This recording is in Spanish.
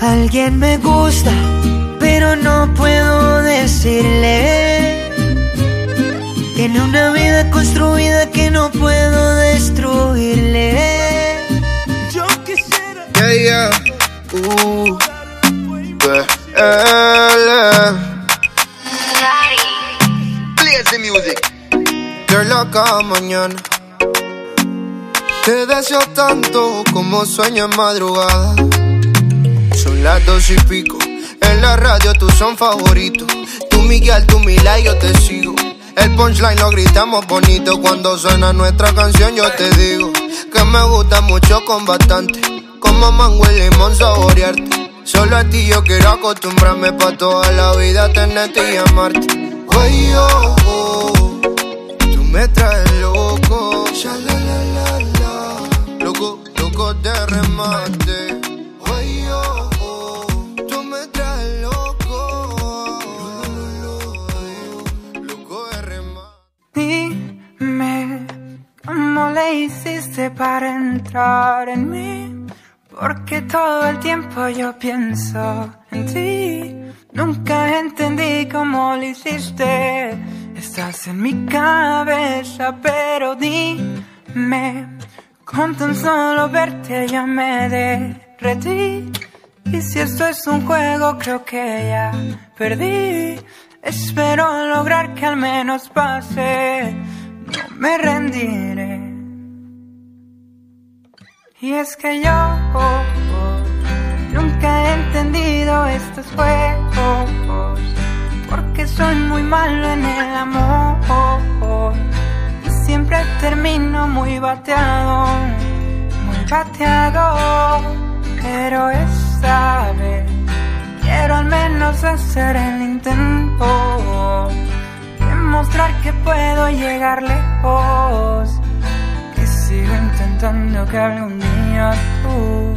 Alguien me gusta, pero no puedo decirle. Tiene una vida construida que no puedo destruirle. Yo quisiera. Yeah, yeah. Uh, yeah. Play the music. Girl, loca mañana. Te deseo tanto como sueño en madrugada. Son las dos y pico. En la radio tú son favoritos. Tú Miguel, tú Mila y yo te sigo. El punchline lo gritamos bonito. Cuando suena nuestra canción yo te digo que me gusta mucho con bastante. Como mango y limón saborearte. Solo a ti yo quiero acostumbrarme pa' toda la vida tenerte y amarte. Ay, oh, oh, tú me traes loco. Ya. Loco, loco de remate. Hiciste para entrar en mí. Porque todo el tiempo yo pienso en ti. Nunca entendí cómo lo hiciste. Estás en mi cabeza, pero dime. Con tan solo verte ya me derretí. Y si esto es un juego, creo que ya perdí. Espero lograr que al menos pase. No me rendiré. Y es que yo oh, oh, nunca he entendido estos juegos. Porque soy muy malo en el amor. Y siempre termino muy bateado. Muy bateado. Pero esta vez quiero al menos hacer el intento. Demostrar que puedo llegar lejos. Intentando que algún día tú